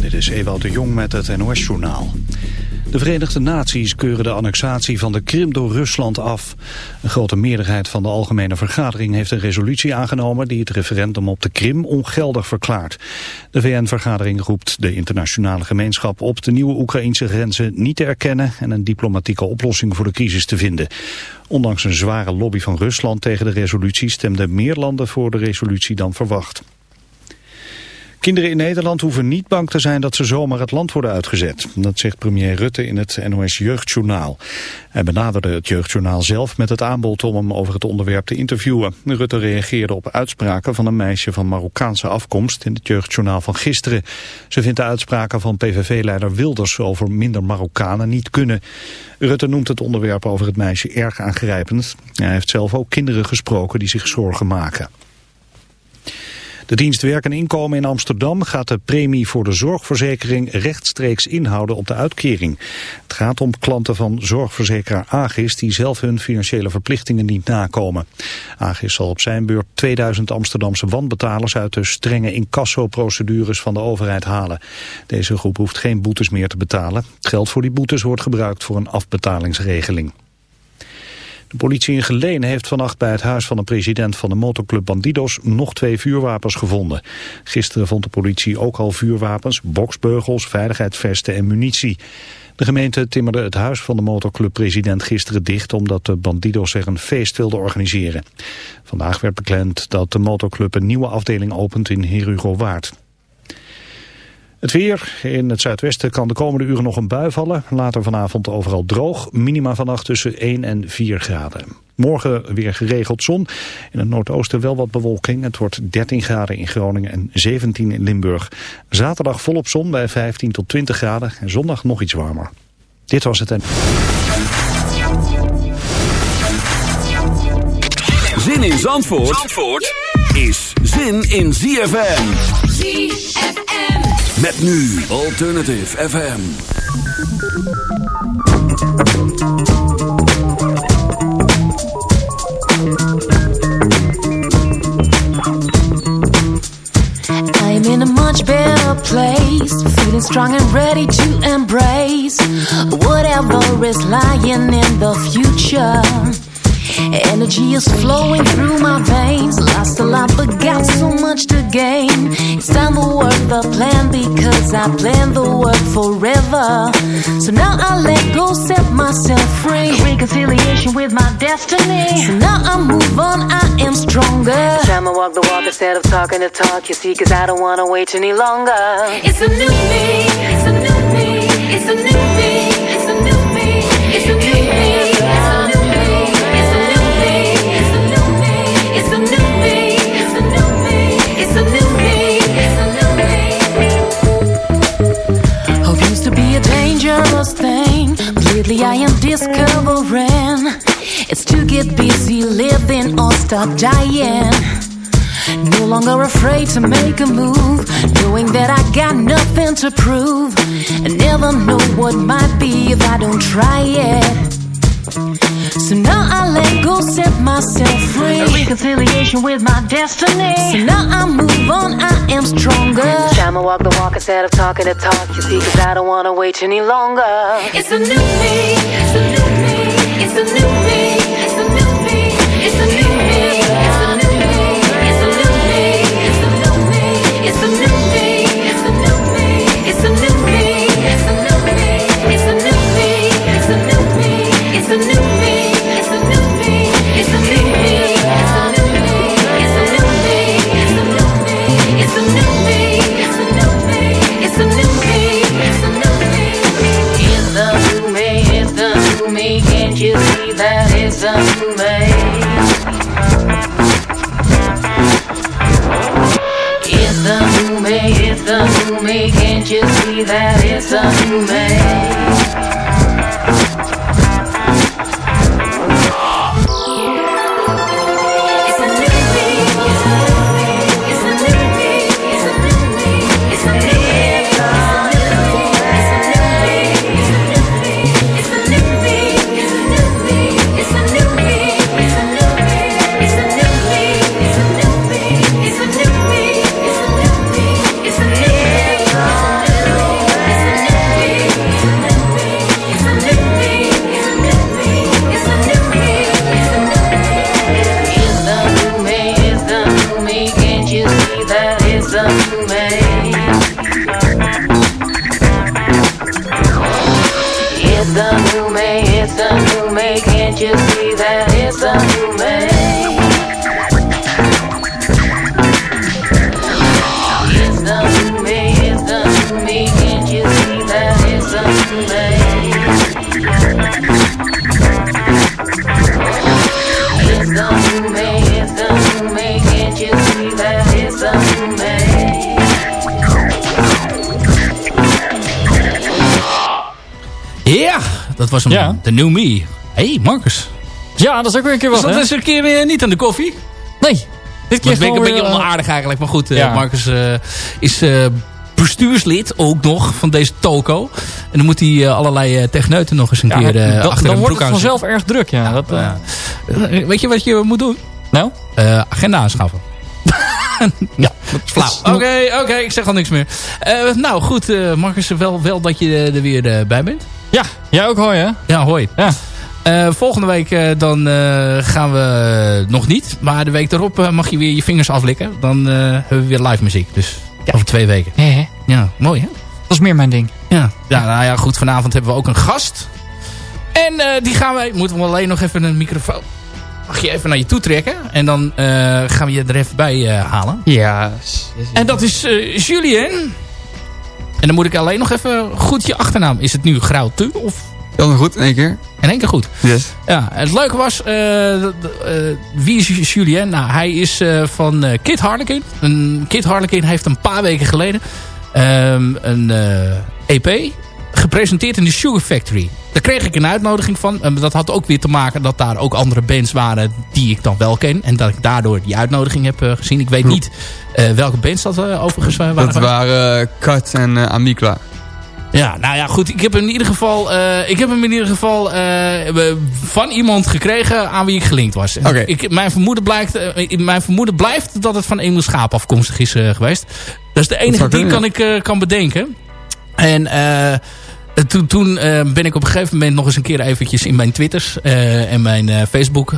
Dit is Ewout de Jong met het NOS-journaal. De Verenigde Naties keuren de annexatie van de Krim door Rusland af. Een grote meerderheid van de Algemene Vergadering heeft een resolutie aangenomen... die het referendum op de Krim ongeldig verklaart. De VN-vergadering roept de internationale gemeenschap op... de nieuwe Oekraïnse grenzen niet te erkennen... en een diplomatieke oplossing voor de crisis te vinden. Ondanks een zware lobby van Rusland tegen de resolutie... stemden meer landen voor de resolutie dan verwacht. Kinderen in Nederland hoeven niet bang te zijn dat ze zomaar het land worden uitgezet. Dat zegt premier Rutte in het NOS Jeugdjournaal. Hij benaderde het Jeugdjournaal zelf met het aanbod om hem over het onderwerp te interviewen. Rutte reageerde op uitspraken van een meisje van Marokkaanse afkomst in het Jeugdjournaal van gisteren. Ze vindt de uitspraken van PVV-leider Wilders over minder Marokkanen niet kunnen. Rutte noemt het onderwerp over het meisje erg aangrijpend. Hij heeft zelf ook kinderen gesproken die zich zorgen maken. De dienst Werk en Inkomen in Amsterdam gaat de premie voor de zorgverzekering rechtstreeks inhouden op de uitkering. Het gaat om klanten van zorgverzekeraar Agis die zelf hun financiële verplichtingen niet nakomen. Agis zal op zijn beurt 2000 Amsterdamse wanbetalers uit de strenge incassoprocedures van de overheid halen. Deze groep hoeft geen boetes meer te betalen. Het geld voor die boetes wordt gebruikt voor een afbetalingsregeling. De politie in Geleen heeft vannacht bij het huis van de president van de motorclub Bandidos nog twee vuurwapens gevonden. Gisteren vond de politie ook al vuurwapens, boksbeugels, veiligheidsvesten en munitie. De gemeente timmerde het huis van de motorclub-president gisteren dicht... omdat de bandidos er een feest wilden organiseren. Vandaag werd bekend dat de motorclub een nieuwe afdeling opent in Herugo Waard. Het weer. In het zuidwesten kan de komende uren nog een bui vallen. Later vanavond overal droog. Minima vannacht tussen 1 en 4 graden. Morgen weer geregeld zon. In het noordoosten wel wat bewolking. Het wordt 13 graden in Groningen en 17 in Limburg. Zaterdag volop zon bij 15 tot 20 graden. En zondag nog iets warmer. Dit was het en... Zin in Zandvoort, Zandvoort is zin in ZFM. ZFM. Met nu Alternative FM. I'm in a much better place, feeling strong and ready to embrace whatever is lying in the future. Energy is flowing through my veins. Lost a lot, but got so much to gain. It's time to work the plan because I plan the work forever. So now I let go, set myself free. Reconciliation with my destiny. So now I move on, I am stronger. Time to walk the walk instead of talking the talk. You see, cause I don't wanna wait any longer. It's a new me, it's a new me, it's a new me, it's a new me, it's a new me. Lately I am discovering it's to get busy living or stop dying. No longer afraid to make a move, knowing that I got nothing to prove. And never know what might be if I don't try it. So now I let go, set myself free. A reconciliation with my destiny. So now I move on, I am stronger. Time I walk the walk instead of talking the talk. You see, cause I don't wanna wait any longer. It's a new me, it's a new me, it's a new me, it's a new me, it's a new me, it's a new me, it's a new me, it's a new me, it's a new me, It's a new me, it's a new me. Can't you see that it's a new me? Dat was hem. Ja. De New Me. hey, Marcus. Ja, dat is ook weer een keer Dus wat, dat is een keer weer niet aan de koffie. Nee. Dit keer Dat ben ik een beetje eh, onaardig eigenlijk. Maar goed, eh, Ja. Marcus eh, is bestuurslid ook nog van deze toko. En dan moet hij allerlei techneuten nog eens een ja, keer dan- achter dan wordt het vanzelf erg druk, ja. dat, weet je wat je moet doen? nou? Agenda aanschaffen. Ja. Flauw. Oké, oké, ik zeg al niks meer. Nou goed, Marcus, wel, wel dat je er weer bij bent. Ja, jij ook hoor, hè? Ja, hoi. Ja. Eh, volgende week eh, dan eh, gaan we nog niet. Maar de week daarop mag je weer je vingers aflikken. Dan hebben we weer live muziek. Dus over twee weken. Hè, hè. Ja, mooi hè? Dat is meer mijn ding. Ja. ja, nou ja, goed. Vanavond hebben we ook een gast. En die gaan wij... Moeten we alleen nog even een microfoon... Mag je even naar je toe trekken. En dan gaan we je er even bij halen. Ja. En dat is Julien. En dan moet ik alleen nog even goed je achternaam. Is het nu Grautu of Heel goed, in één keer. in één keer goed? Yes. Ja, het leuke was, eh, eh, wie is Julien? Nou, hij is eh, van Kid Harlequin. Een, Kid Harlequin heeft een paar weken geleden ehm, een EP gepresenteerd in de Sugar Factory. Daar kreeg ik een uitnodiging van. En dat had ook weer te maken dat daar ook andere bands waren die ik dan wel ken. En dat ik daardoor die uitnodiging heb eh, gezien. Ik weet niet eh, welke bands dat eh, overigens waren. Dat waren uh, Kat en uh, Amikla. Ja, nou ja, goed. Ik heb in ieder geval, uh, ik heb hem in ieder geval uh, van iemand gekregen aan wie ik gelinkt was. Okay. Ik, mijn, vermoeden blijkt, uh, mijn vermoeden blijft dat het van Emil Schaap afkomstig is geweest. Dat is de enige die kan ik kan bedenken. En toen, toen ben ik op een gegeven moment nog eens een keer eventjes in mijn Twitters en mijn Facebook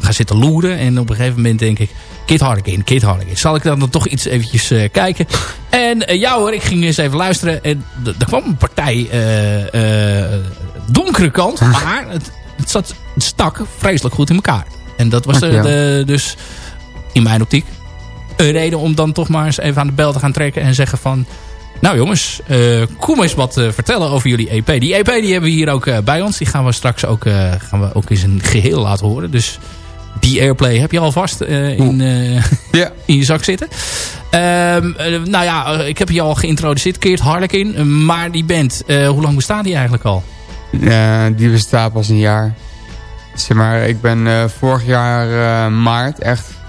gaan zitten loeren. En op een gegeven moment denk ik, Kid Harlequin, Kid Harlequin. Zal ik dan, dan toch iets eventjes kijken? En ja hoor, ik ging eens even luisteren. En er kwam een partij donkere kant. Maar het, het, zat, het stak vreselijk goed in elkaar. En dat was de, de, dus in mijn optiek een reden om dan toch maar eens even aan de bel te gaan trekken. En zeggen van... Nou jongens, uh, kom eens wat uh, vertellen over jullie EP. Die EP die hebben we hier ook uh, bij ons. Die gaan we straks ook, gaan we ook in zijn geheel laten horen. Dus die airplay heb je alvast in, yeah. in je zak zitten. Um, uh, nou ja, ik heb je al geïntroduceerd, Keert Harlequin. maar die band, hoe lang bestaat die eigenlijk al? die bestaat pas een jaar. Zeg maar, ik ben vorig jaar maart, echt...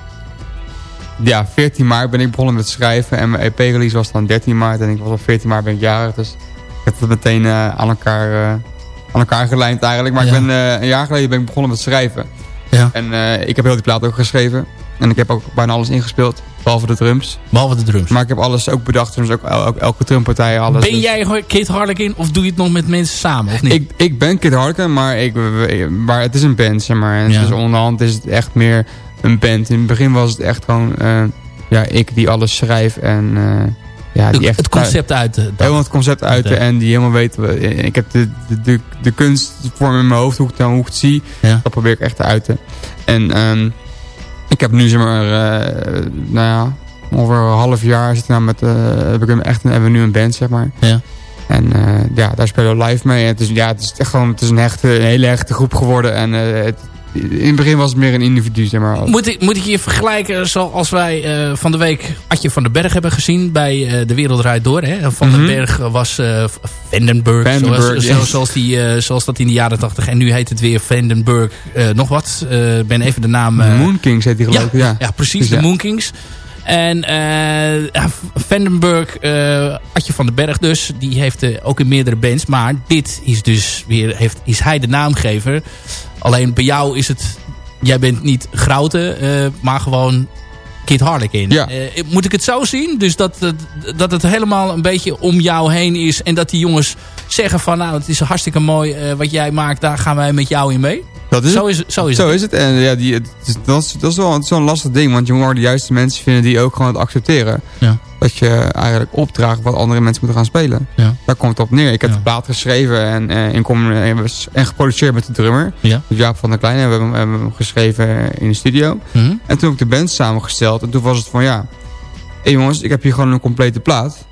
Ja, 14 maart ben ik begonnen met schrijven. En mijn EP-release was dan 13 maart. En ik was op 14 maart ben ik jarig. Dus ik heb het meteen aan, elkaar, aan elkaar gelijnd eigenlijk. Maar ja. ik ben, een jaar geleden ben ik begonnen met schrijven. Ja. En uh, ik heb heel die plaat ook geschreven. En ik heb ook bijna alles ingespeeld. Behalve de drums. Behalve de drums. Maar ik heb alles ook bedacht. Dus ook el elke drumpartij. Alles, ben jij dus. Kid Harlequin of doe je het nog met mensen samen? Of niet? Ik, ik ben Kid Harlequin. Maar, ik, maar het is een band. Zeg maar. En ja. dus onderhand is het echt meer een band. In het begin was het echt gewoon... Uh, ja, ik die alles schrijf. En... Uh, ja, die echt, het concept uit. Helemaal het concept uit. En die helemaal weet... Ik heb de, de, de, de kunstvorm in mijn hoofd. Hoe ik, dan, hoe ik het zie. Ja. Dat probeer ik echt te uiten. En um, ik heb nu zeg maar... Uh, nou ja... Over een half jaar zit nou met... Uh, heb ik echt, hebben we nu een band zeg maar. Ja. En uh, ja, daar spelen we live mee. En het is, ja, het is echt gewoon... Het is een, hechte, een hele hechte groep geworden. En het, in het begin was het meer een individu, zeg maar. Moet ik, moet ik je vergelijken zoals wij uh, van de week Adje van den Berg hebben gezien bij uh, De Wereld Draait Door. Hè? Van mm -hmm. den Berg was uh, Vandenberg, Vandenberg zoals, yes. zoals, die, zoals dat in de jaren 80. En nu heet het weer Vandenberg nog wat. Ik ben even de naam... de Moonkings heet die geloof ik, ja, ja. Ja, precies, de ja. Moonkings. En uh, Vandenberg, uh, Adje van den Berg dus, die heeft uh, ook in meerdere bands. Maar dit is dus weer, heeft, is hij de naamgever. Alleen bij jou is het, jij bent niet Groute, maar gewoon Kid Harlequin. Ja. moet ik het zo zien? Dus dat, dat het helemaal een beetje om jou heen is. En dat die jongens zeggen van, nou het is hartstikke mooi wat jij maakt. Daar gaan wij met jou in mee. Dat is zo het. is, zo is Zo het. is het. En ja, die, dat is, dat is wel zo'n lastig ding. Want je moet maar de juiste mensen vinden die ook gewoon het accepteren. Ja. Dat je eigenlijk opdraagt wat andere mensen moeten gaan spelen. Ja. Daar komt het op neer. Ik heb Ja. de plaat geschreven en, eh, en en geproduceerd met de drummer. Ja. Dus Jaap van der Klein. En we hebben, hem- hebben hem geschreven in de studio. Mhm. En toen heb ik de band samengesteld. En toen was het van ja... Hé jongens, ik heb hier gewoon een complete plaat.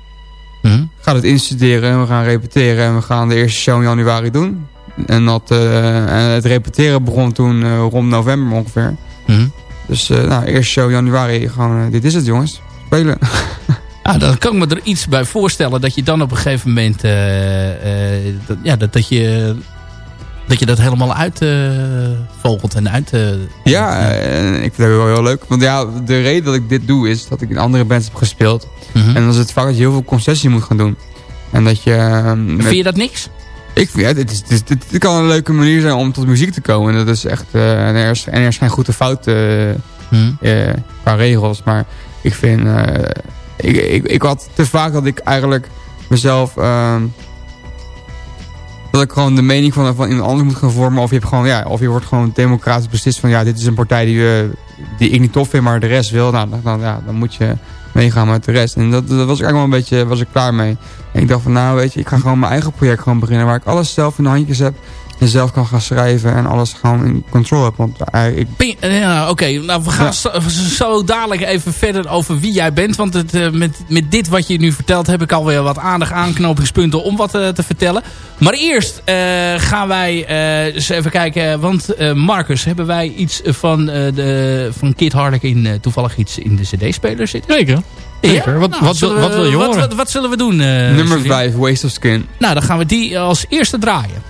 Mhm. Ga het instuderen en we gaan repeteren. En we gaan de eerste show in januari doen. En, dat, eh, het repeteren begon toen eh, rond november ongeveer. Mhm. Dus eh nou, eerste show januari. Gewoon, dit is het jongens. Spelen. Ah, dan kan ik me er iets bij voorstellen dat je dan op een gegeven moment dat, ja, dat, dat, je, dat je dat helemaal uitvogelt en uit. ja, ik vind het wel heel leuk. Want ja, de reden dat ik dit doe is dat ik in andere bands heb gespeeld. Mhm. En dan is het vaak dat je heel veel concessie moet gaan doen. En dat je... Vind je dat niks? Ik vind, ja, dit, is, dit, dit, dit kan een leuke manier zijn om tot muziek te komen. En dat is echt... eh, en, er is, en er is geen goede fout eh, Mhm. eh, qua regels. Maar ik vind... ik, ik, ik had te vaak dat ik eigenlijk mezelf... ehm, dat ik gewoon de mening van, van iemand anders moet gaan vormen. Of je, hebt gewoon, ja, of je wordt gewoon democratisch beslist van... Ja, dit is een partij die, die ik niet tof vind, maar de rest wil. Nou, dan, dan, ja, dan moet je meegaan met de rest. En dat, dat was ik eigenlijk wel een beetje was ik klaar mee. En ik dacht van nou weet je, ik ga gewoon mijn eigen project gewoon beginnen. Waar ik alles zelf in de handjes heb. En zelf kan gaan schrijven en alles gewoon in control heb. Want eh, ik, Ben je- Ja, oké. Nou, we gaan Ja. zo, zo dadelijk even verder over wie jij bent. Want het, eh, met, met dit wat je nu vertelt heb ik alweer wat aardige aanknopingspunten om wat eh, te vertellen. Maar eerst eh, gaan wij eh, eens even kijken. Want eh, Marcus, hebben wij iets van, eh, de, van Kid Harlequin eh, toevallig iets in de cd-speler zitten? Zeker. Zeker. Wat, Nou, wat, zullen wil- we- wat wil je wat, horen? wat, wat zullen we doen? eh, nummer Julien? 5, Waste of Skin. Nou, dan gaan we die als eerste draaien.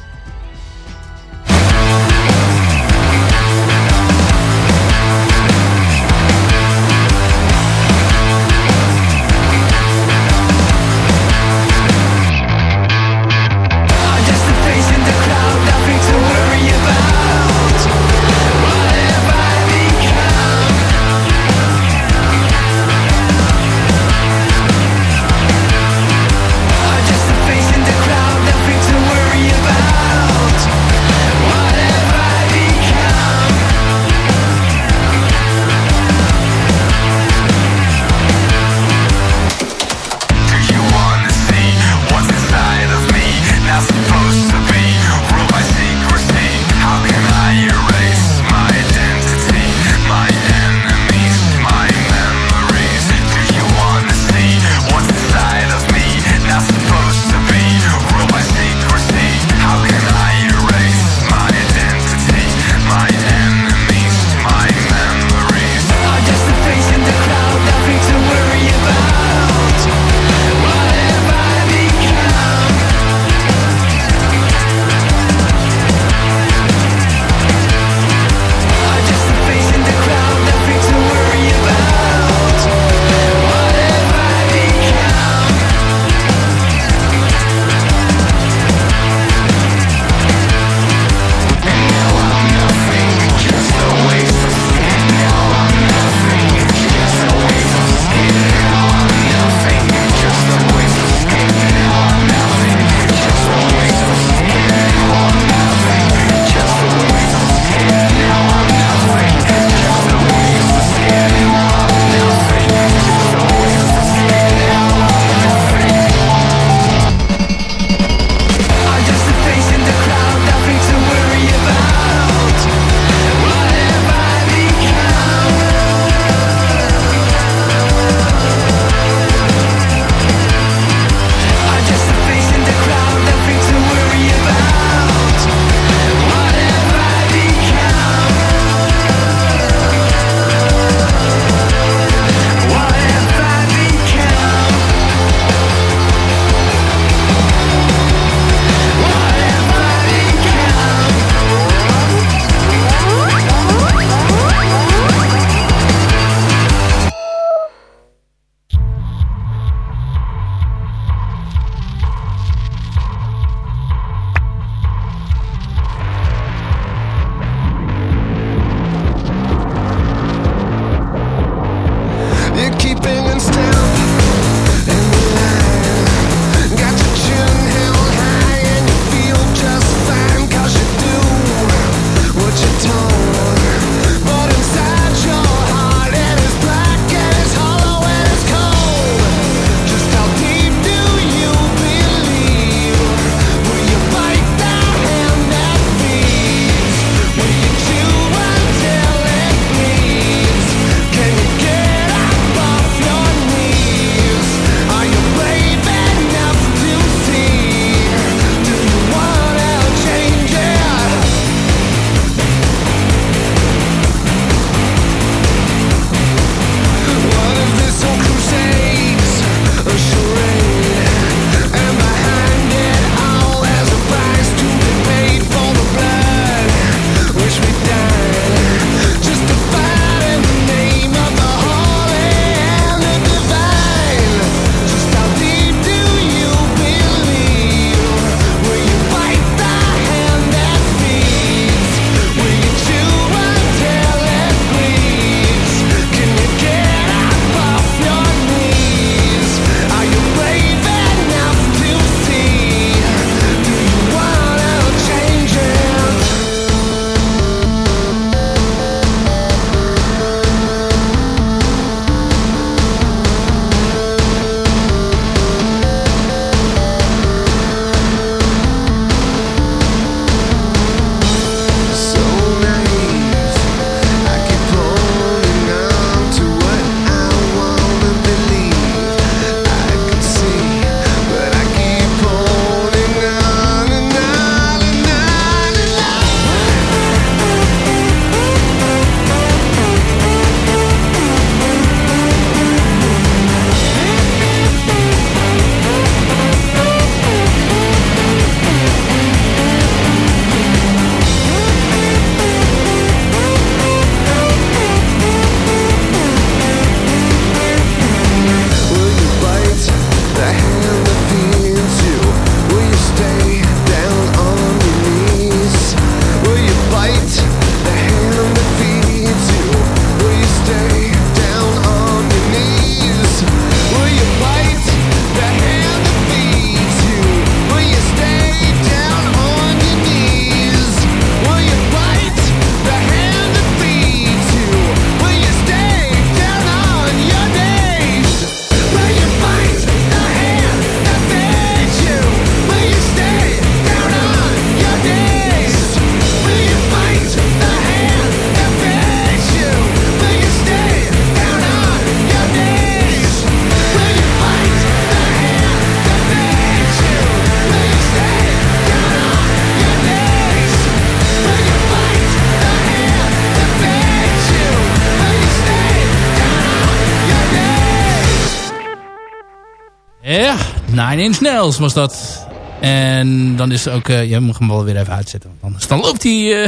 Nine Inch Nails was dat. En dan is ook... Uh, je moet hem wel weer even uitzetten. Want anders dan loopt hij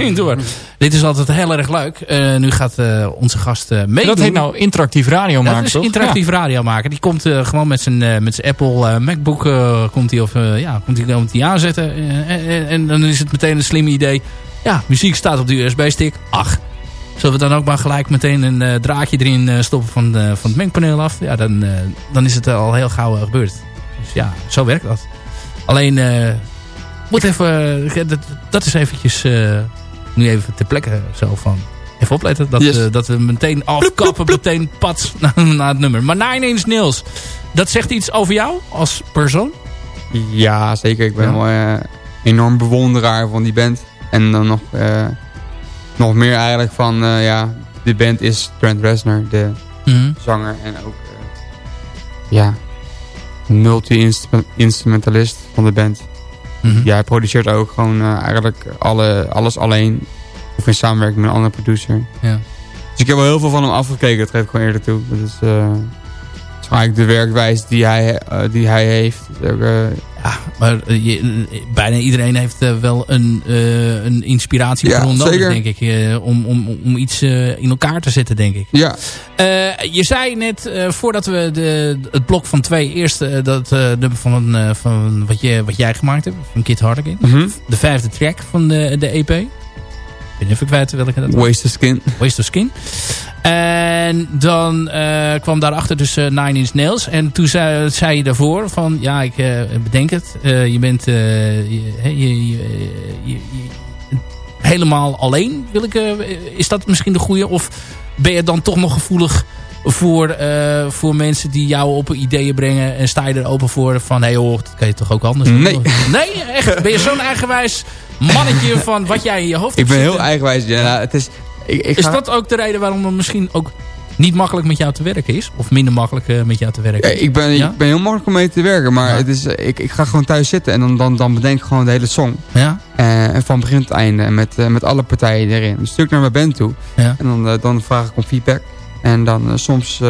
uh, door. Dit is altijd heel erg leuk. Uh, nu gaat onze gast meedoen. Dat heet nou interactief radio maken, is interactief ja. radio maken. Die komt gewoon met zijn, met zijn Apple MacBook komt hij of, ja, komt hij, komt hij aanzetten. En, en, dan is het meteen een slim idee. Ja, muziek staat op de USB-stick. Ach, Zullen we dan ook maar gelijk meteen een uh, draadje erin uh, stoppen van, uh, van het mengpaneel af? Ja, dan, dan is het al heel gauw gebeurd. Dus ja, zo werkt dat. Alleen, moet even, dat, dat is eventjes, nu even ter plekke zo van... Even opletten dat, yes. dat we meteen afkappen, meteen pad naar, naar, het nummer. Maar Nine Inch Nails, dat zegt iets over jou als persoon? Ja, zeker. Ik ben ja. wel enorm bewonderaar van die band. En dan nog nog meer eigenlijk van, uh, ja, de band is Trent Reznor, de mm -hmm. zanger en ook, uh, ja, multi-instrumentalist van de band. Mm -hmm. Ja, hij produceert ook gewoon uh, eigenlijk alle, alles alleen. Of in samenwerking met een andere producer. Ja. Dus ik heb wel heel veel van hem afgekeken, dat geef ik gewoon eerder toe. Dat is, eigenlijk de werkwijze die hij, die hij heeft. Ook, ja, maar je, bijna iedereen heeft wel een, uh, een inspiratiebron ja, nodig, denk ik. om, om, om iets in elkaar te zetten, denk ik. Ja. je zei net, voordat we de, het blok van twee eerste, dat nummer van, van wat, je, wat jij gemaakt hebt, van Kid Hardigan. Mm -hmm. De vijfde track van de, de EP. Ben even kwijt welke dat was. Waste of Skin. Waste of Skin. En dan uh, kwam daarachter dus uh, Nine Inch Nails. En toen zei, zei je daarvoor van, ja, ik uh, bedenk het. je bent je, je, je, helemaal alleen. Wil ik, is dat misschien de goede? Of ben je dan toch nog gevoelig voor, voor mensen die jou op ideeën brengen? En sta je er open voor van, hé hey, hoor, dat kan je toch ook anders doen? Nee. Nee, echt? Ben je zo'n eigenwijs mannetje van wat jij in je hoofd Ik ben heel eigenwijs. Ja, nou, het is... Ik, ik is ga... dat ook de reden waarom het misschien ook niet makkelijk met jou te werken is? Of minder makkelijk uh, met jou te werken ja, ik, ben, ja? ik ben heel makkelijk om mee te werken. Maar ja. het is, ik, ik ga gewoon thuis zitten en dan, dan, dan bedenk ik gewoon de hele song. Ja? Uh, van begin tot einde. Met, uh, met alle partijen erin. Een stuk naar mijn band toe. Ja. En dan, dan vraag ik om feedback. En dan soms,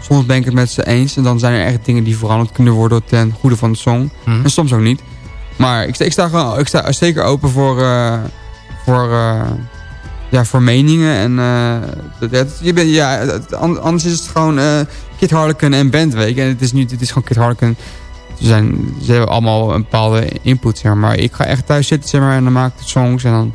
soms ben ik het met ze eens. En dan zijn er echt dingen die veranderd kunnen worden ten goede van de song. Mhm. En soms ook niet. Maar ik, ik, sta, gewoon, ik sta zeker open voor... voor ja, voor meningen. En, uh, dat, je bent, ja, anders is het gewoon Kid Harlequin en Bandweek. En het is, nu, het is gewoon Kid Harlequin. Ze, zijn, ze hebben allemaal een bepaalde input, zeg maar. Ik ga echt thuis zitten zeg maar, en dan maak ik de songs. En dan,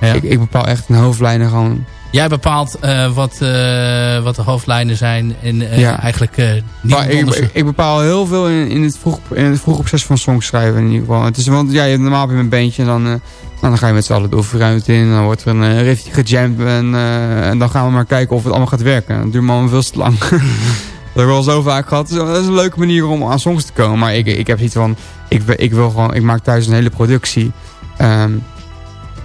ja. ik, ik bepaal echt een hoofdlijnen gewoon. Jij bepaalt uh, wat, uh, wat de hoofdlijnen zijn en uh, ja. eigenlijk niet ik, ik, bepaal heel veel in, in, het vroeg, in het vroeg proces van songs schrijven in ieder geval. Het is, want ja, je, normaal heb je een bandje en dan, nou, dan ga je met z'n allen de oefenruimte in. Dan wordt er een riffje gejamd en, en dan gaan we maar kijken of het allemaal gaat werken. Dat duurt maar veel te lang. dat heb ik wel zo vaak gehad. Dat is een leuke manier om aan songs te komen. Maar ik, ik heb iets van, ik, ik wil gewoon, ik maak thuis een hele productie. Um,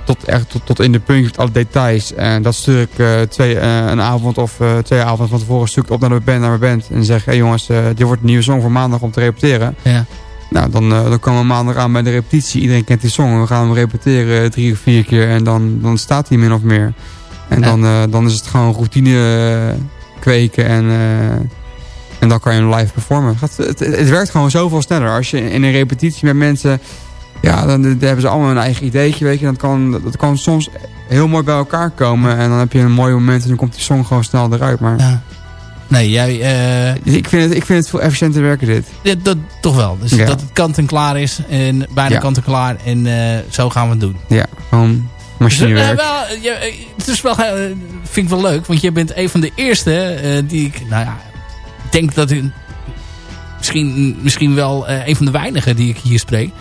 tot, echt, tot, tot in de puntje met alle details. En dat stuur ik uh, twee, uh, een avond of uh, twee avonden van tevoren stuur ik op naar de band, naar mijn band. En zeg, hé hey jongens, dit wordt een nieuwe song voor maandag om te repeteren. Ja. Nou, dan, dan komen we maandag aan bij de repetitie. Iedereen kent die song. We gaan hem repeteren drie of vier keer. En dan, dan staat hij min of meer. En ja. dan, dan is het gewoon routine kweken. En, en dan kan je hem live performen. Het, het, het werkt gewoon zoveel sneller. Als je in een repetitie met mensen... Ja, dan, dan, hebben ze allemaal een eigen ideetje, weet je. Dat kan, dat kan soms heel mooi bij elkaar komen. En dan heb je een mooi moment en dan komt die song gewoon snel eruit. Maar... Ja. Nee, jij... Uh... Ik, vind het, ik vind het veel efficiënter werken dit. Ja, dat, toch wel. Dus Ja. dat het kant en klaar is. En bijna Ja. kant en klaar. En eh, zo gaan we het doen. Ja, gewoon Dus, eh, machinewerk. wel, je, het is wel, eh, vind ik wel leuk. Want je bent een van de eerste eh, die ik... Nou ja, ik denk dat... u- Misschien, misschien wel eh, een van de weinigen die ik hier spreek.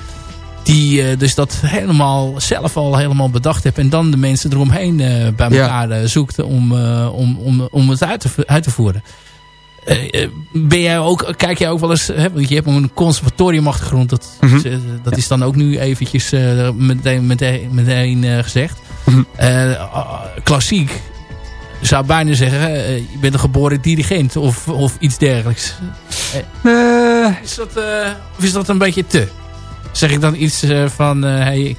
Die eh, dus dat helemaal zelf al helemaal bedacht heeft. En dan de mensen eromheen eh, bij Ja. elkaar eh, zoekt om, om, om, om het uit te, uit te voeren. Ben jij ook, kijk jij ook wel eens, hè, want je hebt een conservatoriumachtergrond. Dat, Mhm. is, dat is dan ook nu eventjes meteen, meteen, meteen gezegd. Ah, klassiek zou bijna zeggen, je bent een geboren dirigent of, of iets dergelijks. Is dat, of is dat een beetje te? Zeg ik dan iets eh, van, eh, hey,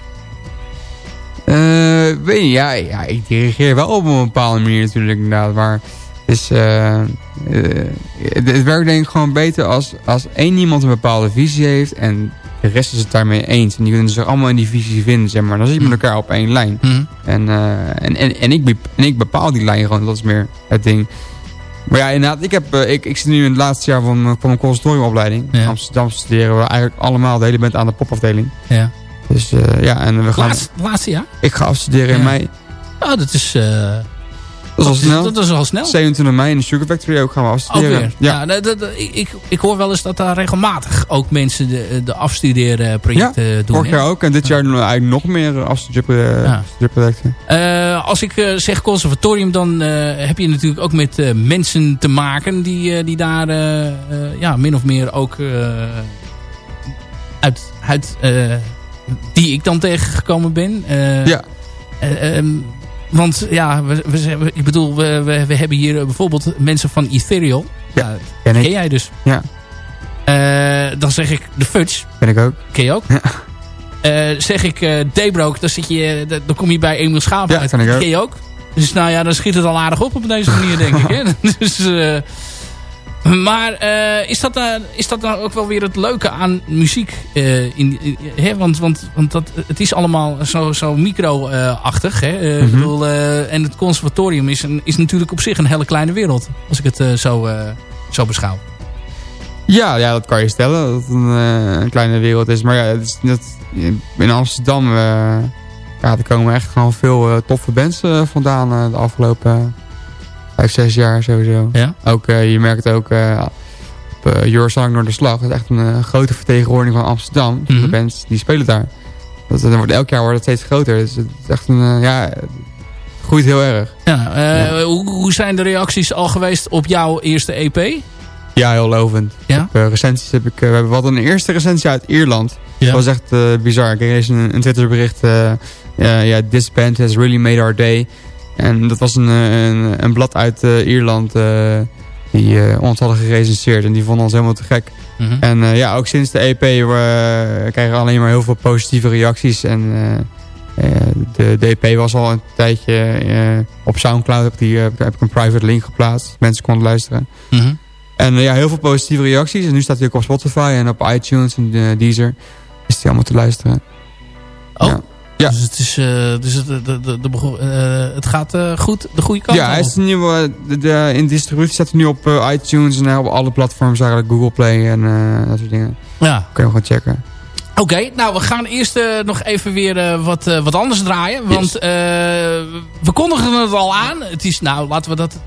eh, weet je, ja, ja, ik dirigeer wel op een bepaalde manier natuurlijk inderdaad. Maar eh, eh, het, het werkt denk ik gewoon beter als, als één iemand een bepaalde visie heeft en de rest is het daarmee eens. En die kunnen zich allemaal in die visie vinden, zeg maar. Dan zit je met Mhm. elkaar op één lijn. Mhm. En, en, en, en, ik, en ik bepaal die lijn gewoon, dat is meer het ding. Maar ja, inderdaad, ik, heb, eh, ik, ik zit nu in het laatste jaar van, mijn- van mijn conservatoriumopleiding. Ja. In Amsterdam studeren we eigenlijk allemaal, de hele band aan de popafdeling. Ja. Dus eh, ja, en we gaan, Laatste, laatste jaar? ik ga afstuderen in mei. Oh, dat is... eh, Dat is al snel. Dat is al snel. 27 mei in de Sugar Factory ook gaan we Ook afstuderen. weer. Ja. Ja. ik, ik, hoor wel eens dat daar regelmatig ook mensen de, de afstudeerprojecten doen. Vorig jaar ook. En dit jaar doen we eigenlijk nog meer afstudeerprojecten. Ja. Eh, als ik eh, zeg conservatorium, dan eh, heb je natuurlijk ook met mensen te maken die, die daar ja, min of meer ook uit, uit die ik dan tegengekomen ben. Ja. eh, ehm, want ja, we, we, ik bedoel, we, we, we hebben hier eh, bijvoorbeeld mensen van Ethereal. Ja, Ja, ken ken jij dus. Ja. Eh, dan zeg ik de Fudge. Ben ik ook. Ken je ook? Ja. Eh, zeg ik eh Daybroke, dan, zit je, dan- kom je bij Emil Schaap Ja, uit. ken ik ook. Ken je ook? Dus nou ja, dan schiet het al aardig op op deze manier, denk ik. Hè? Dus, eh, maar eh, is, dat, nou- is dat nou ook wel weer het leuke aan muziek? eh, in, in- hè? Want, want, want dat, het is allemaal zo, zo micro-achtig. hè? Ik bedoel, eh, en het conservatorium is, een, is natuurlijk op zich een hele kleine wereld. Als ik het zo, zo beschouw. Ja, ja, dat kan je stellen. Dat het een, een kleine wereld is. Maar ja, het is net, in Amsterdam... ja, er komen echt gewoon veel toffe bands vandaan de afgelopen vijf, zes jaar sowieso. Ja? Ook, eh, je merkt ook eh op uh, Eurosong Noorderslag. Dat is echt een eh, grote vertegenwoordiging van Amsterdam. Mhm. De bands die spelen daar. Dat, dat wordt, elk jaar wordt het steeds groter. Dus het is echt een... eh, ja, het groeit heel erg. Ja, eh, Ja. Hoe, hoe zijn de reacties al geweest op jouw eerste EP? Ja, heel lovend. Ja? Eh, recensies heb ik... eh, we hebben wat een eerste recensie uit Ierland. Ja. Dat was echt eh, bizar. Ik kreeg een, een Twitterbericht. eh ja, ja, this band has really made our day. En dat was een, eh, een, een blad uit eh, Ierland eh, die ons hadden gerecenseerd. En die vonden ons helemaal te gek. Mhm. En ja, ook sinds de EP we krijgen we alleen maar heel veel positieve reacties. En de, de EP was al een tijdje op Soundcloud. Heb, ik die, heb ik een private link geplaatst. Mensen konden luisteren. Mhm. En ja, heel veel positieve reacties. En nu staat hij ook op Spotify en op iTunes en Deezer. Is hij allemaal te luisteren. Oh. Ja. Ja. Dus, het, is, eh, dus het, de, de, de, eh, het gaat eh, goed de goede kant Ja, hij is nu, de, in distributie staat hij nu op iTunes en op alle platforms eigenlijk. Google Play en dat soort dingen. Ja. Kun je gewoon checken. Oké, nou we gaan eerst eh, nog even weer eh, wat, eh, wat anders draaien. Want we kondigen het al aan. Het is, nou, laten we dat,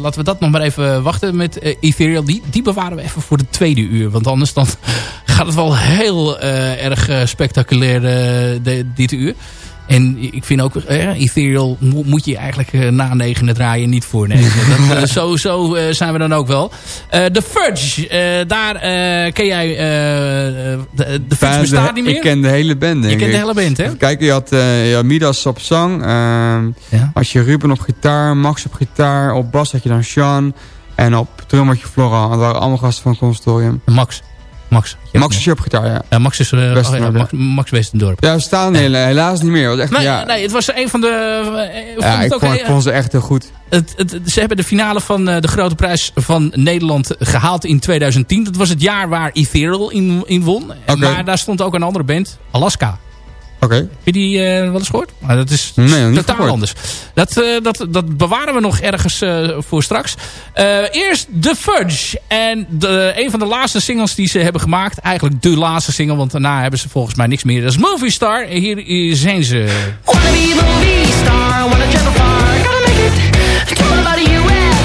laten we dat nog maar even wachten met Ethereal. Die, die bewaren we even voor de tweede uur. Want anders dan gaat het wel heel erg spectaculair de, dit uur. En ik vind ook, eh, Ethereal mo- moet je eigenlijk eh, na negenen draaien, niet voor negen. Dat, eh, zo zo eh, zijn we dan ook wel. The Fudge, daar ken jij, de, de Fudge bestaat de- niet meer? Ik ken de hele band, je kent de hele band, hè? Kijken, je had, je had Midas op zang. ehm, Ja. Had je Ruben op gitaar, Max op gitaar. Op bas had je dan Sean. En op drum had je Flora. Dat waren allemaal gasten van het conservatorium. Max. Max. Ja, Max is op gitaar, ja. Ja, Max is uh, Westendorp, Max, Max Westendorp. Ja, we staan hele- helaas niet meer. Was echt, Nee, ja, nee, het was een van de... ik ja, ik ook vond, vond ze echt heel goed. het, het, ze hebben de finale van eh, de Grote Prijs van Nederland gehaald in 2010. Dat was het jaar waar Ethereal in, in won. Oké. Maar daar stond ook een andere band, Alaska. Oké. Heb je die eh, wel eens gehoord? Maar dat is Nee, nog niet totaal gehoord. anders. Dat, eh, dat, dat bewaren we nog ergens eh, voor straks. Eh, eerst The Fudge. En de, een van de laatste singles die ze hebben gemaakt. Eigenlijk de laatste single, want daarna hebben ze volgens mij niks meer. Dat is Movie Star. Hier zijn ze. Wanna be movie star, wanna travel far, gotta make it. Tell about a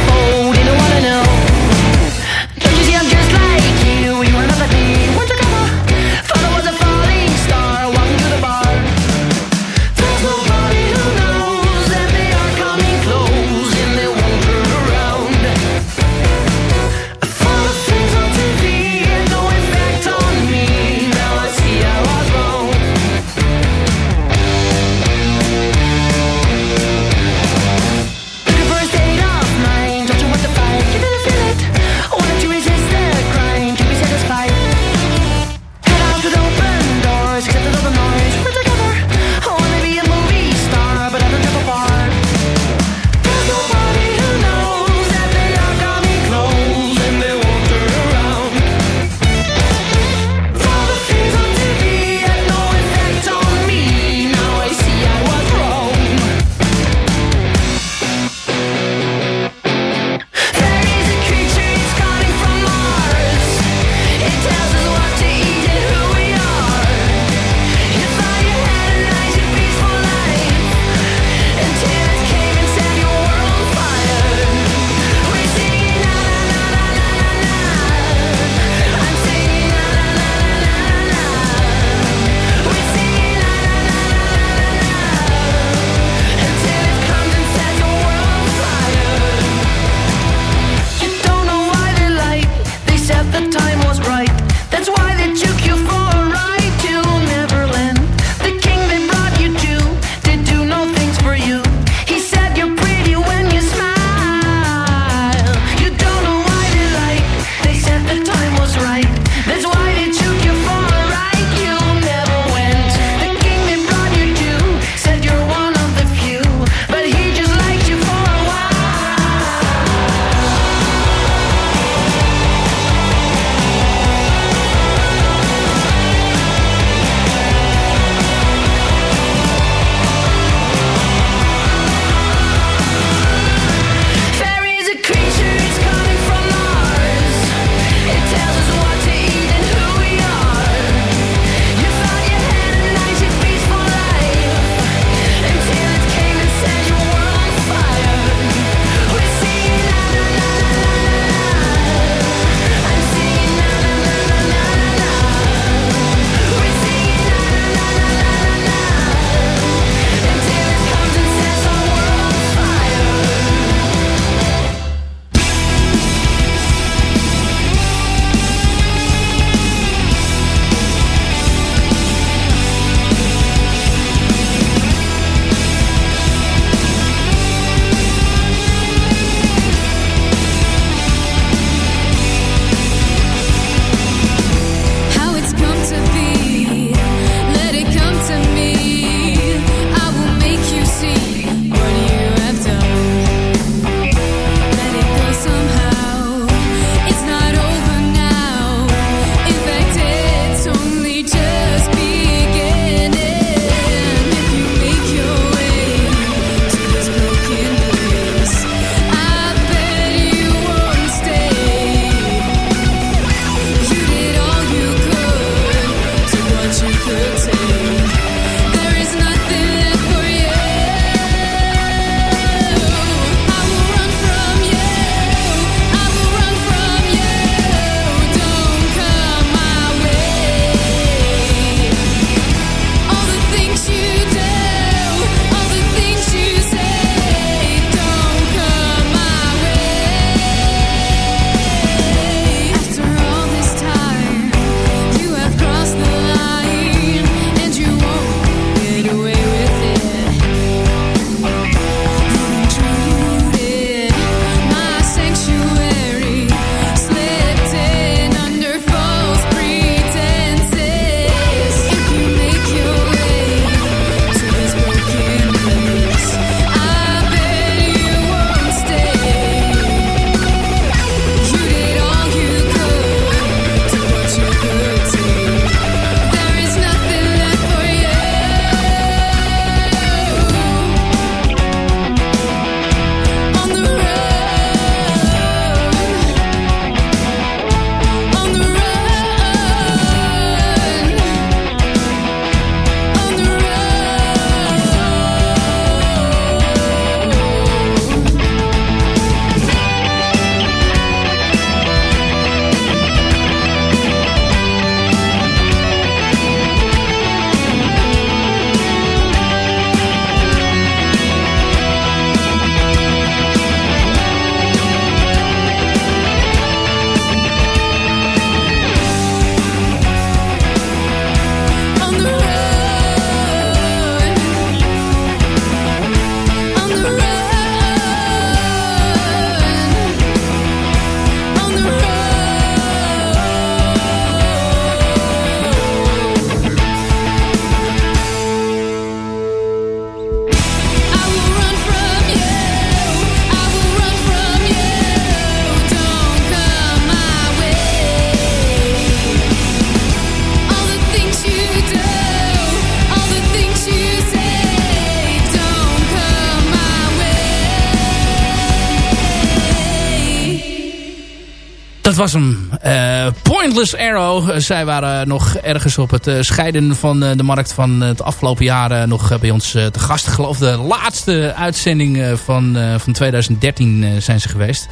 was hem. Uh, Pointless Arrow. zij waren nog ergens op het scheiden van de markt van het afgelopen jaar nog bij ons te gast. Ik de laatste uitzending van, van 2013 zijn ze geweest.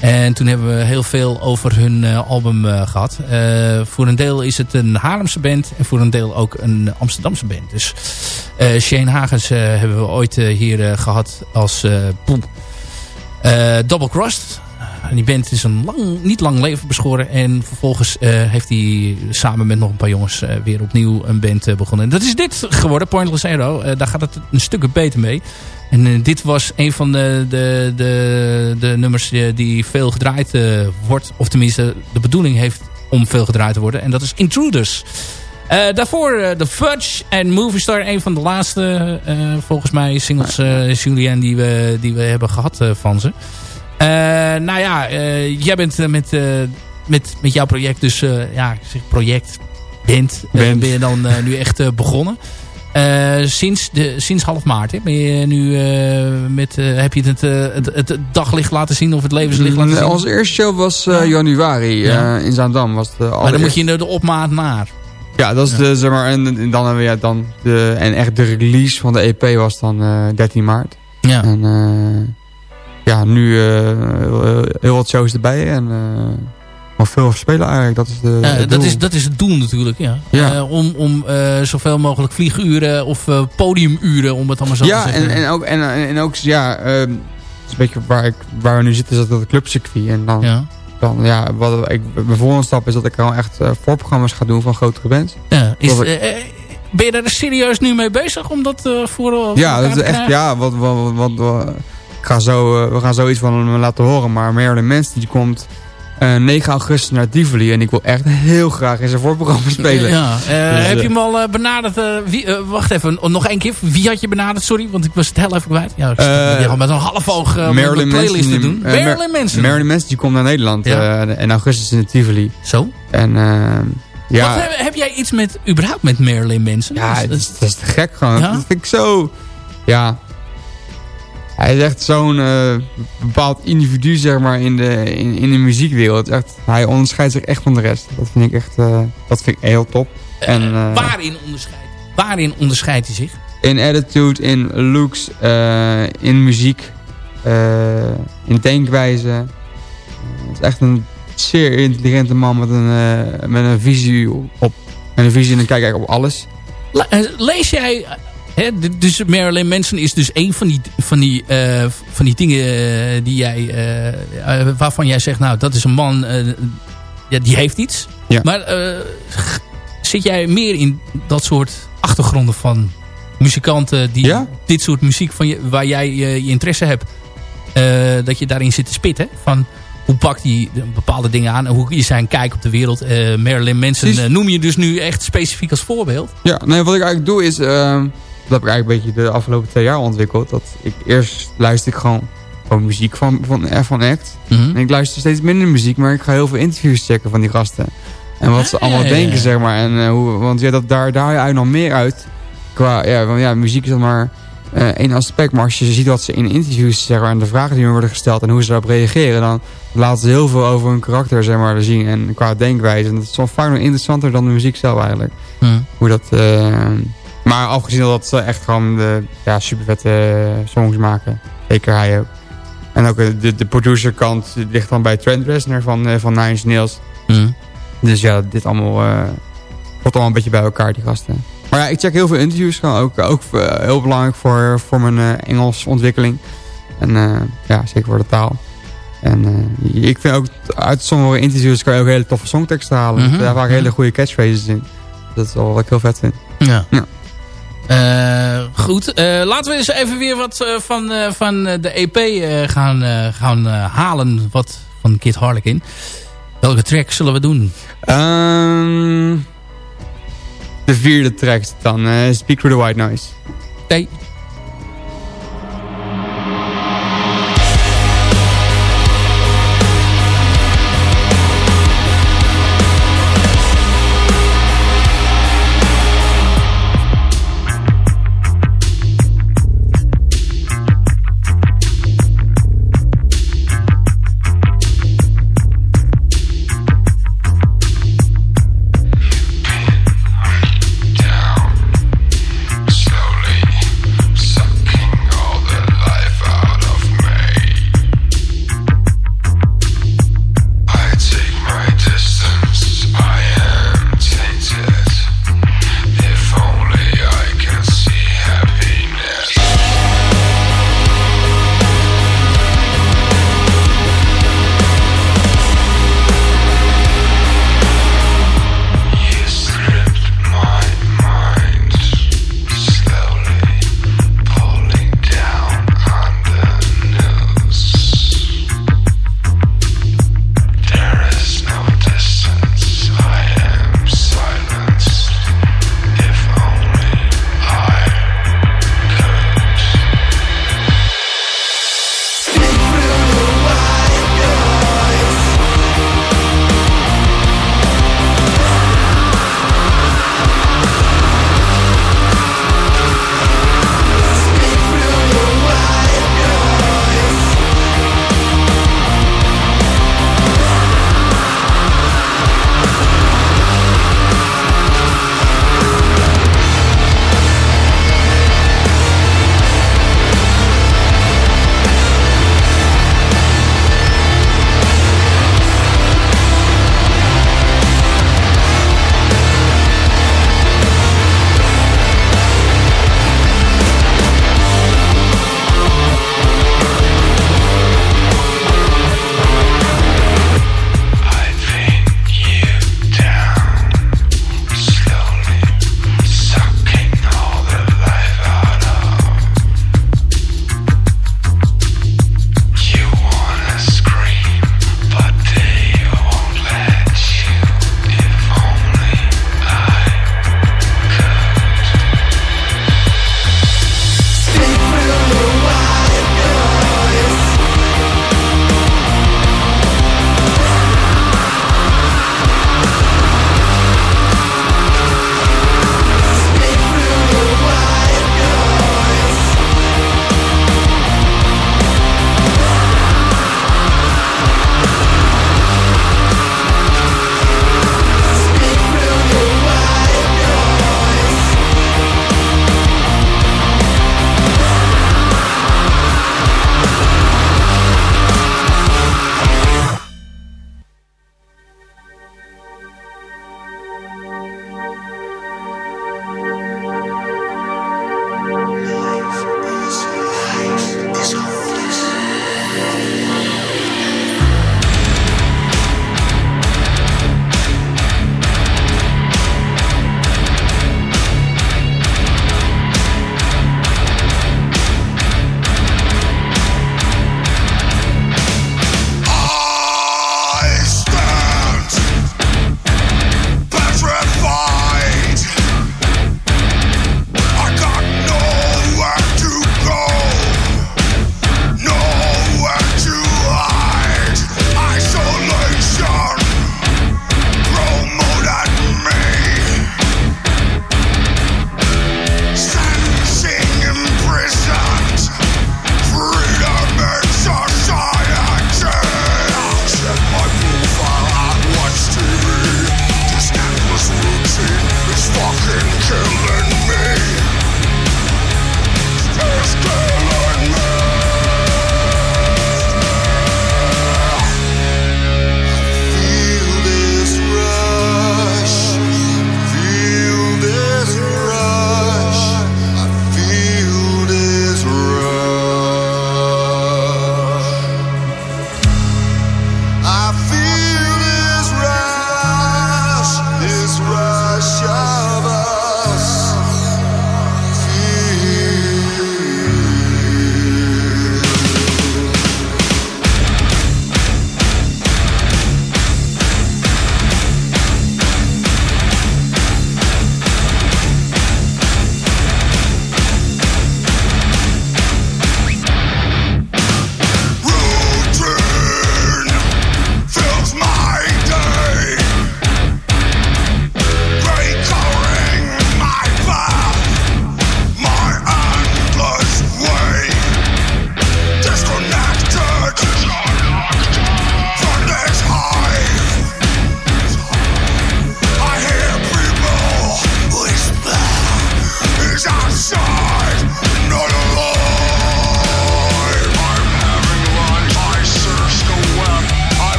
En toen hebben we heel veel over hun album gehad. voor een deel is het een Haarlemse band. En voor een deel ook een Amsterdamse band. Dus Shane Hagens hebben we ooit hier gehad als poep. Double Crossed die band is een lang, niet lang leven beschoren. En vervolgens uh, heeft hij samen met nog een paar jongens uh, weer opnieuw een band uh, begonnen. En dat is dit geworden, Pointless Arrow. daar gaat het een stuk beter mee. En dit was een van de, de, de, de nummers die veel gedraaid wordt. Of tenminste de bedoeling heeft om veel gedraaid te worden. En dat is Intruders. daarvoor The Fudge en Movie Star. Een van de laatste, volgens mij, singles Julian die we, die we hebben gehad van ze. Uh, nou ja, uh, jij bent uh, met, met, met jouw project dus, ja, ik zeg project, bent, ben je dan nu echt begonnen. sinds, de, sinds half maart hè? ben je nu met, heb je het, het, het, daglicht laten zien of het levenslicht laten zien? Onze eerste show was januari ja. in Zaandam. Was de maar dan moet je de opmaat naar. Ja, dat is de, zeg maar, en, en, dan hebben we ja, dan de, en echt de release van de EP was dan 13 maart. Ja. En, ja, nu uh, heel wat shows erbij en uh, maar veel spelen eigenlijk. Dat is, de, uh, dat, is, dat is het doel natuurlijk, ja. ja. om om zoveel mogelijk vlieguren of podiumuren, om het allemaal zo ja, te zeggen. Ja, en, en, ook, en, en ook, ja, het is een beetje waar, ik, waar we nu zitten, is dat het clubcircuit. En dan, ja. dan ja, wat ik, mijn volgende stap is dat ik al echt voorprogramma's ga doen van grotere bands. Ja, is, ben je daar serieus nu mee bezig om dat voor, Ja, dat is echt, ja, wat, wat, wat, wat ga zo, uh, we gaan zoiets van hem laten horen. Maar Marilyn Manson die komt uh, eh, 9 augustus naar Tivoli. En ik wil echt heel graag in zijn voorprogramma spelen. Ja, uh, dus, heb je hem al benaderd? Wie, wacht even, nog één keer. Wie had je benaderd? Sorry, want ik was het heel even kwijt. Ja, ik uh, met een half oog Marilyn playlist te doen. Marilyn Manson. Marilyn Manson die komt naar Nederland. Ja. in augustus in de Tivoli. Zo? En... ja. Wat, heb, heb, jij iets met, überhaupt met Marilyn Manson? Ja, dat is, dat is te gek gewoon. Ja? Dat vind ik zo... Ja, hij is echt zo'n uh, bepaald individu zeg maar, in, de, in, in de muziekwereld. Echt, hij onderscheidt zich echt van de rest. Dat vind ik echt uh, dat vind ik heel top. En, uh, waarin, onderscheidt, waarin onderscheidt hij zich? In attitude, in looks, in muziek, in denkwijze. Het is echt een zeer intelligente man met een, met een visie op. Met een visie en een kijk op alles. lees jij dus Marilyn Manson is dus een van die, van die, uh, van die dingen uh, die jij, uh, waarvan jij zegt, nou dat is een man, ja, die heeft iets. Ja. Maar zit jij meer in dat soort achtergronden van muzikanten die ja? dit soort muziek van je, waar jij je interesse hebt, dat je daarin zit te spitten? Van hoe pakt hij bepaalde dingen aan en hoe is zijn kijk op de wereld? Marilyn Manson noem je dus nu echt specifiek als voorbeeld? Ja, nee, wat ik eigenlijk doe is ehm, dat heb ik eigenlijk een beetje de afgelopen twee jaar ontwikkeld. Dat ik eerst luister ik gewoon, gewoon muziek van, van, van Act. Mhm. En ik luister steeds minder muziek, maar ik ga heel veel interviews checken van die gasten. En wat ze allemaal denken, zeg maar. En, uh, hoe, want ja, dat, daar, daar haal je nog meer uit. Qua, ja, want, ja, muziek is dan maar uh, één aspect. Maar als je ziet wat ze in interviews zeggen en de vragen die worden gesteld en hoe ze daarop reageren, dan laten ze heel veel over hun karakter zeg maar, zien en qua denkwijze. En dat is soms vaak nog interessanter dan de muziek zelf eigenlijk. Mhm. Hoe dat... Uh, maar afgezien dat ze echt gewoon de ja, super vette eh, songs maken. Zeker hij ook. En ook eh, de, de producerkant ligt dan bij Trent Reznor van, van Nine Inch Nails. Mm. Dus ja, dit allemaal uh, wordt allemaal een beetje bij elkaar, die gasten. Maar ja, ik check heel veel interviews. Gewoon ook, ook heel belangrijk voor, voor mijn uh, Engels ontwikkeling. En ja, zeker voor de taal. En ik vind ook uit sommige interviews kan je ook hele toffe songteksten halen. Mm -hmm. Daar vaak hele goede catchphrases in. Dat is wel wat ik heel vet vind. Ja. ja. Uh, goed, uh, laten we eens even weer wat uh, van, van de EP gaan, gaan halen. Wat van Kid Harlequin. Welke track zullen we doen? Um, de vierde track dan. Speak Through the White Noise. Oké.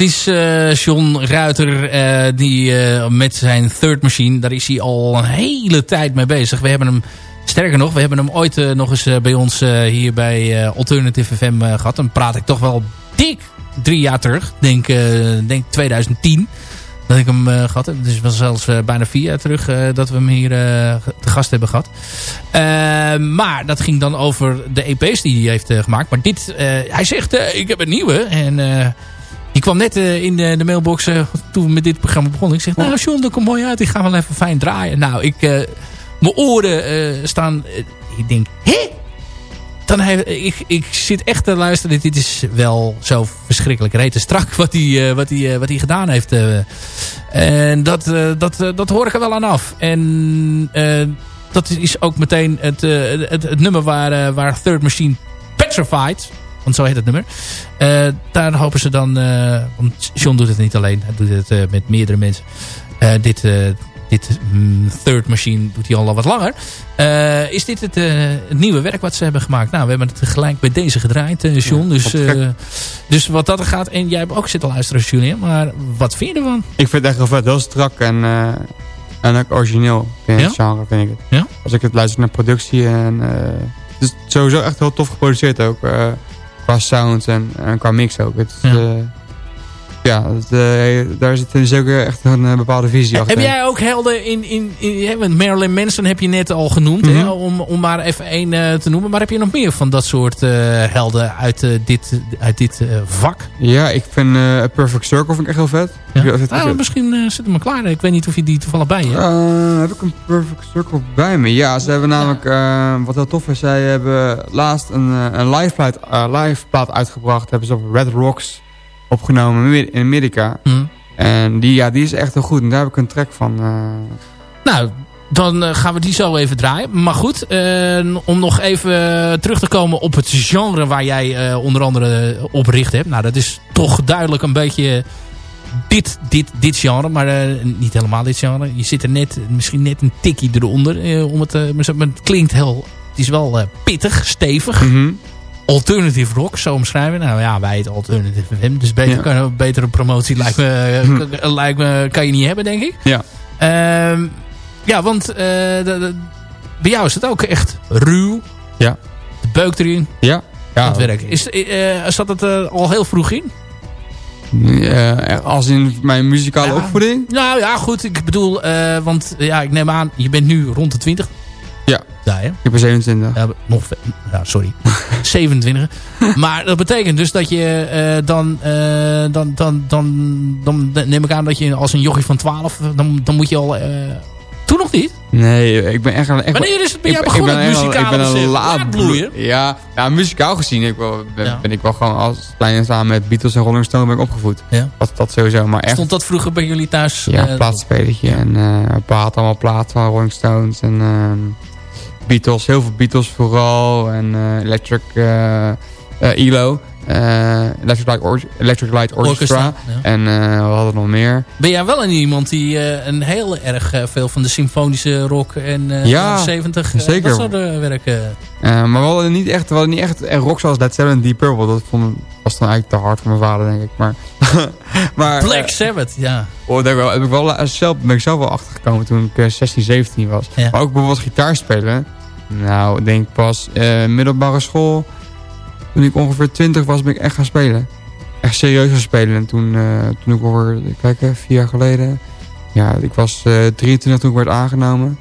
Het is uh, John Ruiter uh, die uh, met zijn third machine, daar is hij al een hele tijd mee bezig. We hebben hem, sterker nog, we hebben hem ooit nog eens bij ons hier bij Alternative FM gehad. Dan praat ik toch wel dik drie jaar terug, denk, denk 2010 dat ik hem gehad heb. Dus het was zelfs bijna vier jaar terug dat we hem hier te gast hebben gehad. maar dat ging dan over de EP's die hij heeft gemaakt. Maar dit, hij zegt, ik heb een nieuwe. En die kwam net uh, in de, mailbox uh, toen we met dit programma begonnen. Ik zeg, nou John, dat komt mooi uit. Ik ga wel even fijn draaien. Nou, ik, uh, mijn oren staan... ik denk, hé? Dan heb, ik, ik zit echt te luisteren. Dit is wel zo verschrikkelijk rete strak wat hij, wat hij, wat hij gedaan heeft. en dat, dat, dat hoor ik er wel aan af. En dat is ook meteen het, het, het, nummer waar, waar Third Machine Petrified want zo heet het nummer. Uh, daar hopen ze dan... Uh, want John doet het niet alleen. Hij doet het uh, met meerdere mensen. dit, dit mm, third machine doet hij al wat langer. is dit het, het, nieuwe werk wat ze hebben gemaakt? Nou, we hebben het tegelijk bij deze gedraaid, John. dus, dus wat dat er gaat... En jij hebt ook zitten luisteren, Julien. Maar wat vind je ervan? Ik vind het echt heel vet. Heel strak en, en ook origineel. In ja? het genre, vind ik het. Ja? Als ik het luister naar productie en... het is sowieso echt heel tof geproduceerd ook qua sound en, en qua mix ook. Het ja. Ja, uh, daar zit dus ook echt een uh, bepaalde visie achter. Heb jij ook helden in... in, in Marilyn Manson heb je net al genoemd, mm -hmm. hè, mhm. om, om maar even één uh, te noemen. Maar heb je nog meer van dat soort helden uit dit, uit dit vak? Ja, ik vind Perfect Circle vind ik echt heel vet. Ja. Ah, misschien zit hem maar klaar. Ik weet niet of je die toevallig bij je hebt. heb ik een Perfect Circle bij me? Ja, ze hebben namelijk... wat heel tof is, zij hebben laatst een, een live, plaat, live plaat uitgebracht. Hebben ze op Red Rocks opgenomen in Amerika. Mm. En die, ja, die is echt heel goed. En daar heb ik een track van. Uh... Nou, dan uh, gaan we die zo even draaien. Maar goed, uh, om nog even terug te komen op het genre waar jij onder andere op richt hebt. Nou, dat is toch duidelijk een beetje dit, dit, dit genre. Maar niet helemaal dit genre. Je zit er net, misschien net een tikkie eronder. om het, het klinkt heel... Het is wel pittig, stevig. Mm alternative rock, zo omschrijven. Nou ja, wij het alternative FM. Dus beter, ja. kan, betere promotie lijkt me, lijkt me, kan je niet hebben, denk ik. Ja. Um, ja, want uh, de, de, bij jou is het ook echt ruw. Ja. De beuk erin. Ja. ja. Dat werk. Is, uh, zat het uh, al heel vroeg in? Uh, als in mijn muzikale ja. opvoeding? Nou ja, goed. Ik bedoel, want ja, ik neem aan, je bent nu rond de 20. Hè? Ik ben 27. Ja, nog, ja, sorry. 27. Maar dat betekent dus dat je uh, dan, uh, dan, dan, dan, dan neem ik aan dat je als een jochie van 12, dan, dan moet je al... Uh, toen nog niet? Nee, ik ben echt... echt Wanneer is het bij jou begonnen, ik ben muzikaal? Ik ben een laadbloeier. Ja, ja, muzikaal gezien ik wel, ben, ja. ben, ik wel gewoon als klein samen met Beatles en Rolling Stone ben ik opgevoed. Ja. Dat, dat sowieso, maar echt... Stond dat vroeger bij jullie thuis? Ja, uh, plaatsspelletje. En uh, allemaal plaat van Rolling Stones en... Uh, Beatles, heel veel Beatles vooral. En uh, Electric uh, ELO. Electric, Light Or Electric Light Orchestra. Orchestra ja. En we hadden nog meer. Ben jij wel een iemand die een heel erg veel van de symfonische rock en ja, 70 zeker. dat soort werken? maar we hadden niet echt, we hadden niet echt rock zoals Led Zeppelin Deep Purple. Dat vond, was dan eigenlijk te hard voor mijn vader, denk ik. Maar, maar, Black Sabbath, ja. Oh, daar heb ik wel, zelf, ben ik zelf wel achtergekomen toen ik 16, 17 was. Ja. Maar ook bijvoorbeeld gitaar spelen. Nou, ik denk pas uh, middelbare school. Toen ik ongeveer 20 was, ben ik echt gaan spelen. Echt serieus gaan spelen. En toen, uh, toen ik over, kijken, vier jaar geleden. Ja, ik was uh, 23 toen ik werd aangenomen.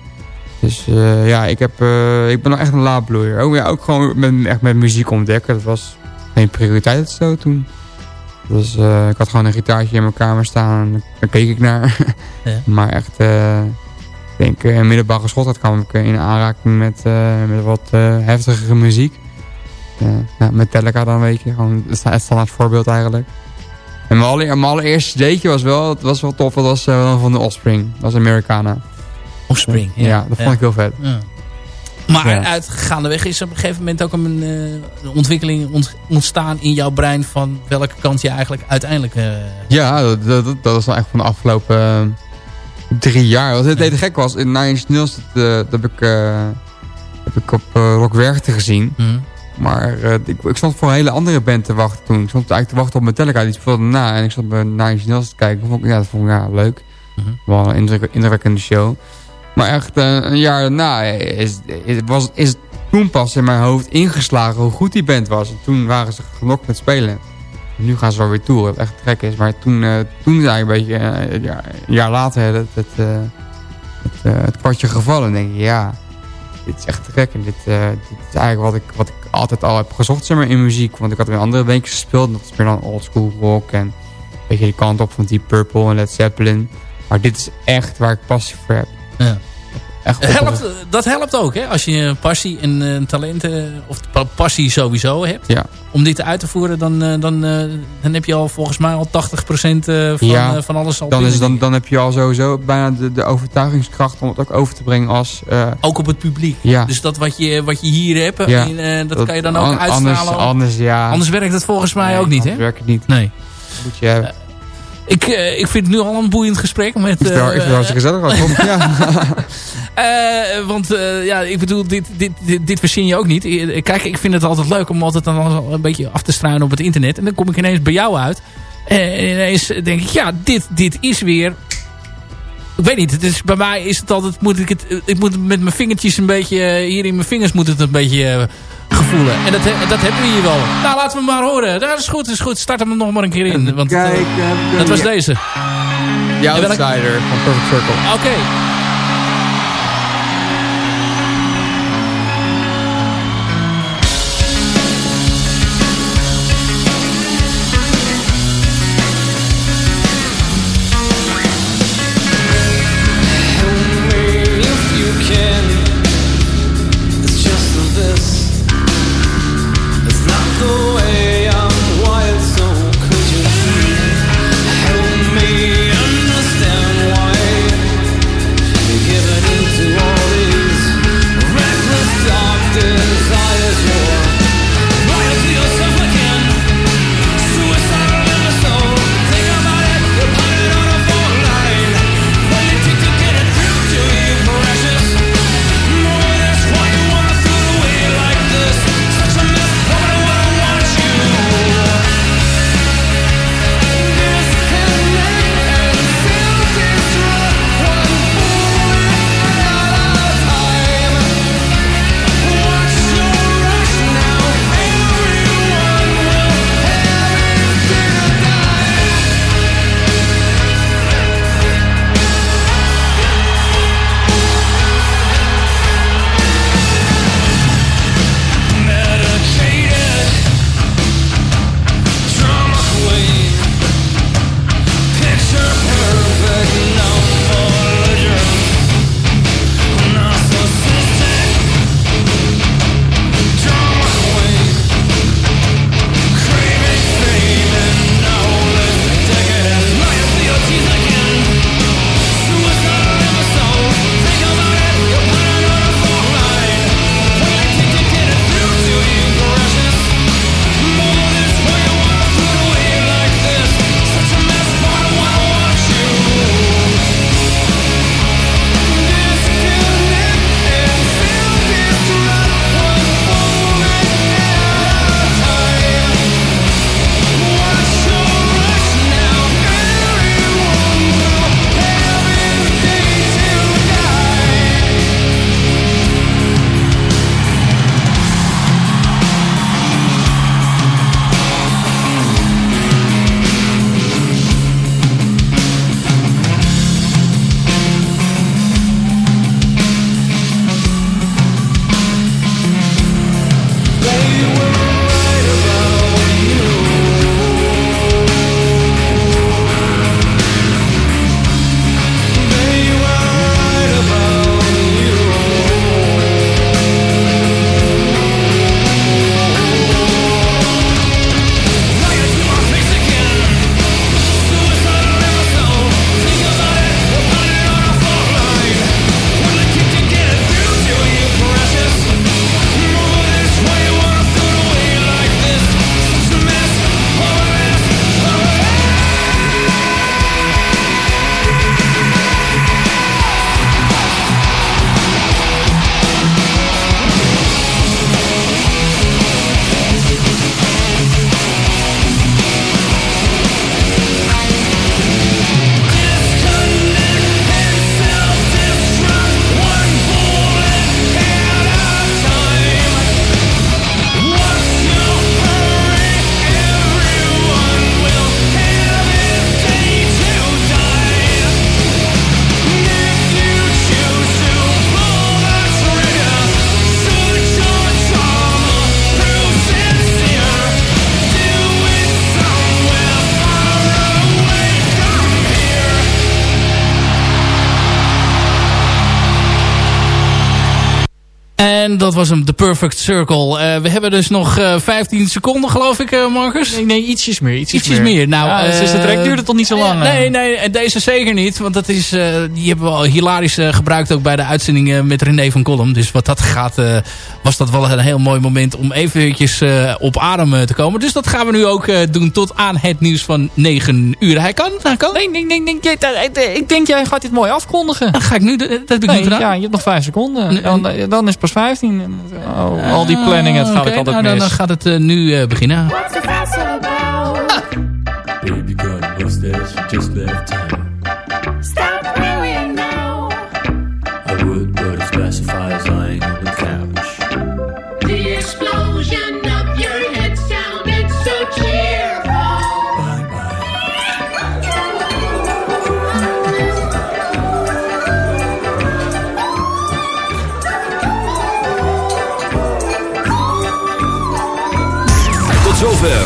Dus ja, ik, heb, ik ben nog echt een laadbloeier. Ook, ja, ook gewoon met, echt met muziek ontdekken. Dat was geen prioriteit zo toen. Dus ik had gewoon een gitaartje in mijn kamer staan. En daar keek ik naar. Ja. maar echt denk in middelbare school kwam ik in aanraking met, uh, met wat uh, heftigere muziek. Uh, ja, Metallica dan weet je, gewoon het standaard voorbeeld eigenlijk. En mijn, aller, mijn allereerste cd'tje was wel, het was wel tof, dat was van de Offspring. Dat was Americana. Offspring, ja. ja dat vond ja. ik heel vet. Ja. Maar Ja. uitgaandeweg is er op een gegeven moment ook een, eh, ontwikkeling ont- ontstaan in jouw brein van welke kant je eigenlijk uiteindelijk... eh, Ja, dat, dat, dat is dan echt van de afgelopen eh, drie jaar. Wat het hele gek was, in Nine Inch Nails, dat, eh, dat heb ik, eh, heb ik op uh, Rock Werchter gezien. hm. Maar eh, ik, ik stond voor een hele andere band te wachten toen. Ik stond eigenlijk te wachten op Metallica, die speelde na. En ik zat bij Nine Inch Nails te kijken. Vond ik, ja, dat vond ik ja, leuk. Mhm. Wel een indruk, indrukwekkende show. Maar echt eh, een jaar daarna is, is, was, is het toen pas in mijn hoofd ingeslagen hoe goed die band was. En toen waren ze genokt met spelen. Nu gaan ze wel weer toe, echt gek is. Maar toen, eh, toen eigenlijk een beetje eh, een, jaar, later het, het, eh, het, eh, het kwartje gevallen. En denk ik, ja, dit is echt gek. En dit, is eigenlijk wat ik, wat ik altijd al heb gezocht zeg maar, in muziek. Want ik had weer andere bandjes gespeeld. en Dat is meer dan oldschool rock. En een beetje die kant op van Deep Purple en Led Zeppelin. Maar dit is echt waar ik passie voor heb. Ja. Helpt, dat helpt ook, hè? Als je passie en eh, talenten, of pa- passie sowieso hebt, Ja. om dit uit te voeren, dan, eh, dan, eh, dan heb je al volgens mij al 80% eh, van, Ja, eh, van alles al Dan, is, dan, dan heb je al sowieso bijna de, de overtuigingskracht om het ook over te brengen als... eh, Ook op het publiek. ja, Dus dat wat je, wat je hier hebt, en, eh, dat, kan je dan ook an- uitstralen. Anders, anders, ja. Anders werkt het volgens mij Nee, ook niet, hè? werkt het niet. Nee. Moet je hebben. Ik, ik vind het nu al een boeiend gesprek met... ik vind het wel- ik vind het hartstikke gezellig. ja. Eh, want eh, ja, ik bedoel, dit, dit, dit, dit verzin je ook niet. Eh, Kijk, ik vind het altijd leuk om altijd dan een beetje af te struinen op het internet. En dan kom ik ineens bij jou uit. En ineens denk ik, ja, dit, dit is weer... Ik weet niet, het is, bij mij is het altijd, moet ik het, ik moet met mijn vingertjes een beetje, eh, hier in mijn vingers moet het een beetje eh, gevoelen. En dat, dat hebben we hier wel. Nou, laten we hem maar horen. Dat is goed, is goed. Start hem nog maar een keer in. Want het, eh, dat was deze. The Outsider van Perfect Circle. Oké. Was hem, The Perfect Circle. Uh, we hebben dus nog uh, 15 seconden, geloof ik, uh, Marcus? Nee, nee, ietsjes meer. Ietsjes, ietsjes meer. meer. Nou, ja, dus de track duurde toch niet zo lang? Nee, nee, en deze zeker niet. Want dat is, die hebben we al hilarisch gebruikt ook bij de uitzending met René van Kolm. Dus wat dat gaat, was dat wel een heel mooi moment om eventjes op adem te komen. Dus dat gaan we nu ook doen tot aan het nieuws van 9 uur. Hij kan, hij kan. Nee, nee, nee, nee ik denk jij gaat dit mooi afkondigen. Dan ga ik nu, dat heb ik nee, nu gedaan. Ja, je hebt nog 5 seconden. Dan, dan is pas 15. Oh, al die planning, het gaat okay, ik altijd nou, mis. Dan gaat het uh, nu uh, beginnen. Baby got a mustache, just left